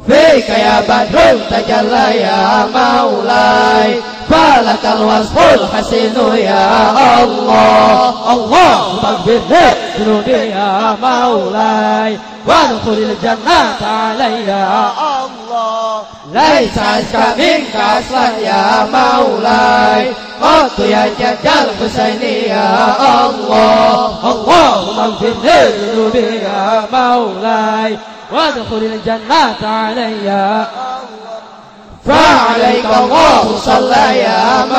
فيك يا بدر تجلى يا مولاي فلك الوصف الحسن يا الله. اللهم اغفر ذنوبي يا مولاي وادخل الجنة علي يا الله ليس أزكى منك أصلا يا مولاي قلت يا جد الحسين يا الله اللهم اغفر لي ذنوبي يا مولاي وادخل الجنة علي فعليك الله صلى يا مولاي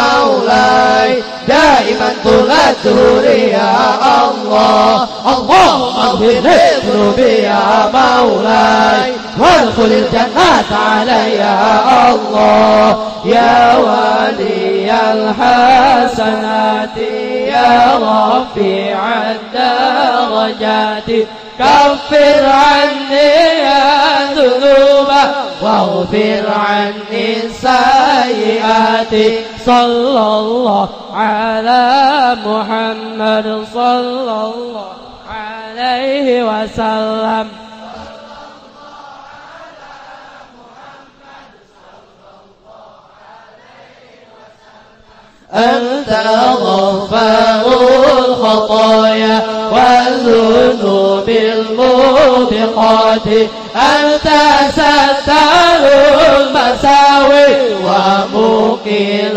دائما طول الدهور يا الله اللهم اغفر لي ذنوبي يا مولاي. وادخل الجنة علي يا الله. يا ولي الحسنات يا رفيع الدرجات كفر عني يا ذنوب واغفر عني السيئات صلى الله على محمد صلى الله عليه وسلم. أنت غفار الخطايا والذنوب الموبقات. أنت ستار المساوي ومقيل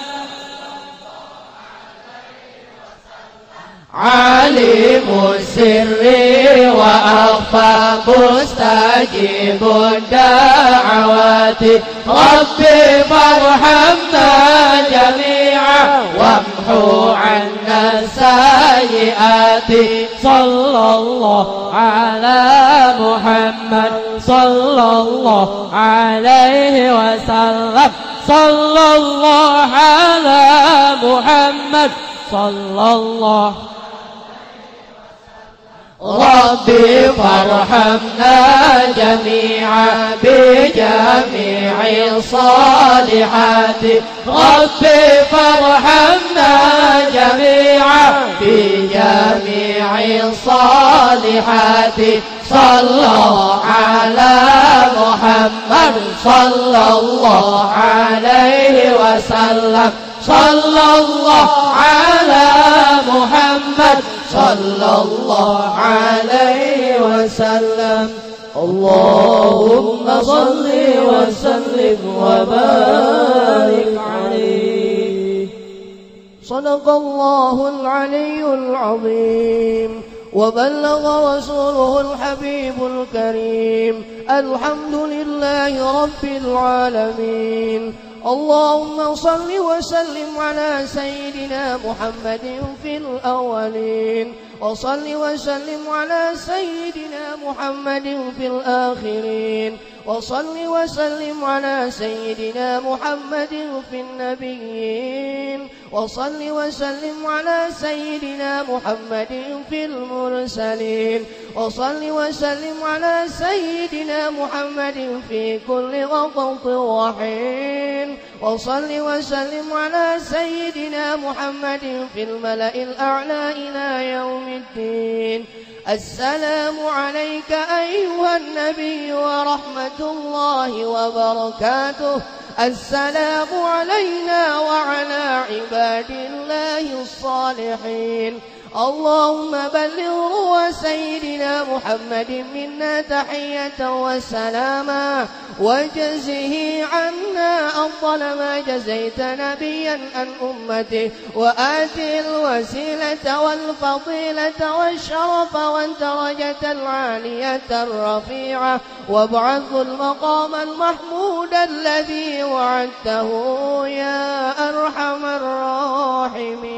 عليم السر وأخفى مستجيب الدعوات. ربي فارحمنا جميعا وامح وامحو عنا السيئات. صلى الله على محمد صلى الله عليه وسلم. صلى الله على محمد صلى الله ربي فارحمنا جميعا بجميع الصالحات. ربي فارحمنا جميعا بجميع الصالحات. صلى على محمد صلى الله عليه وسلم. صلى الله على محمد صلى الله عليه وسلم. اللهم صل وسلم وبارك عليه. صدق الله العلي العظيم. وبلغ رسوله الحبيب الكريم. الحمد لله رب العالمين. اللهم صل وسلم على سيدنا محمد في الأولين. وصل وسلم على سيدنا محمد في الآخرين. وصل وسلم على سيدنا محمد في النبيين. وصل وسلم على سيدنا محمد في المرسلين. وصل وسلم على سيدنا محمد في كل غضب وحين. وصل وسلم على سيدنا محمد في الملأ الأعلى إلى يوم الدين. السلام عليك أيها النبي ورحمة الله وبركاته. السلام علينا وعلى عباد الله الصالحين. اللهم بلغ سيدنا محمد منا تحية وسلاما وجزه عنا أفضل ما جزيت نبيا عن أمته وآته الوسيلة والفضيلة والشرف والدرجة العالية الرفيعة وابعث المقام المحمود الذي وعدته يا أرحم الراحمين.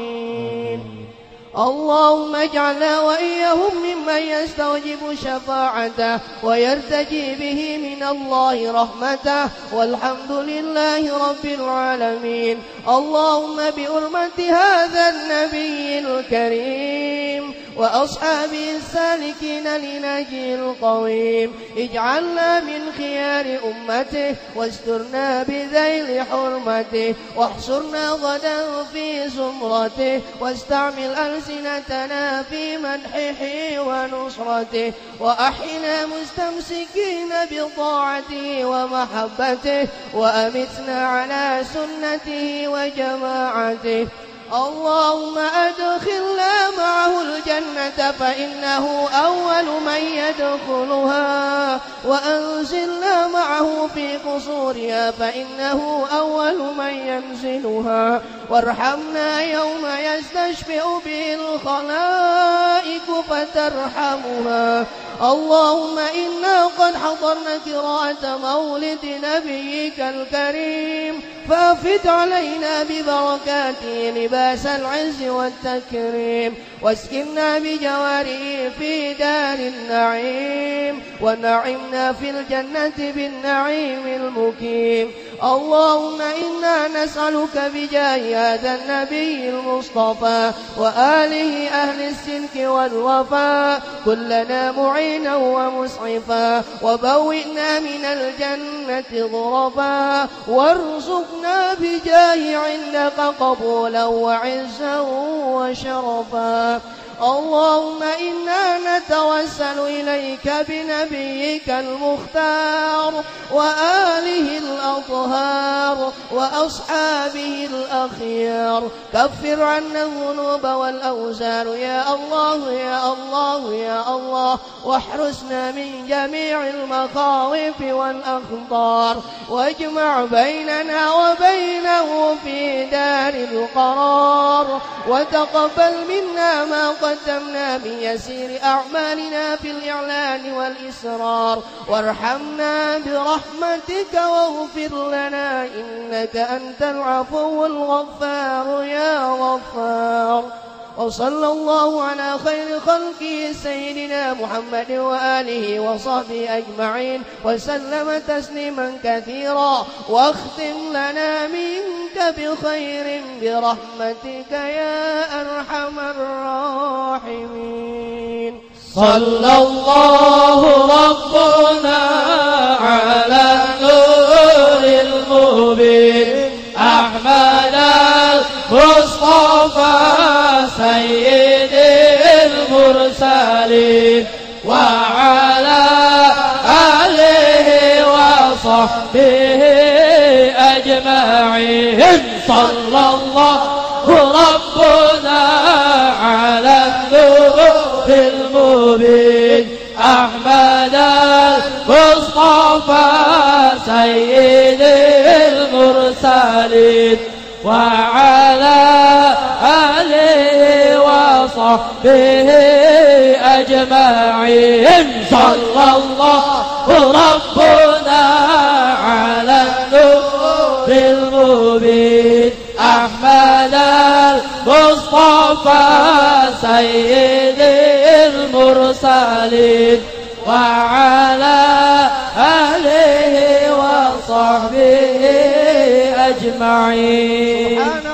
اللهم اجعلنا وإياهم ممن يستوجب شفاعته ويرتجي به من الله رحمته. والحمد لله رب العالمين. اللهم بأرمة هذا النبي الكريم وأصحابه السالكين لنجي القويم. اجعلنا من خيار أمته واسترنا بذيل حرمته واحشرنا غدا في زمرته واستعمل ألسنتنا في مدحه ونصرته وأحنا مستمسكين بطاعته ومحبته وأمتنا على سنته وجماعته. اللهم أدخلنا معه الجنة فإنه أول من يدخلها وأنزلنا معه في قصورها فإنه أول من ينزلها. وارحمنا يوم يستشفئ به الخلائق فترحمها. اللهم إنا قد حضرنا قراءة مولد نبيك الكريم فافد علينا ببركاته لباس العز والتكريم واسكننا بجواره في دار النعيم ونعمنا في الجنة بالنعيم المقيم. اللهم إنا نسألك بجاه هذا النبي المصطفى وآله أهل السلك والوفاء كلنا معينا ومسعفا وبوئنا من الجنة غرفا وارزقنا بجاه عندك قبولا وعزا وشرفا. اللهم إنا نتوسل إليك بنبيك المختار وآله الأطهار وأصحابه الأخيار. كفر عنا الذنوب والأوزار. يا الله يا الله يا الله. واحرسنا من جميع المخاوف والأخطار. واجمع بيننا وبينه في دار القرار. وتقبل منا ما قدمنا من يسير أعمالنا في الإعلان والإسرار. وارحمنا برحمتك واغفر لنا إنك أنت العفو الغفار يا غفار. وصلى الله على خير خلقه سيدنا محمد وآله وصحبه أجمعين وسلم تسليما كثيرا واختم لنا منك بخير برحمتك يا أرحم الراحمين. صلى الله ربنا على النور المبين. أحمد المصطفى سيد المرسلين وعلى آله وصحبه أجمعين. صلى الله ربنا على النور المبين. أحمد المصطفى سيد المرسلين وعلى وصحبه أجمعين. صلى الله ربنا على النور المبين أحمد المصطفى سيد المرسلين. وعلى آله وصحبه أجمعين.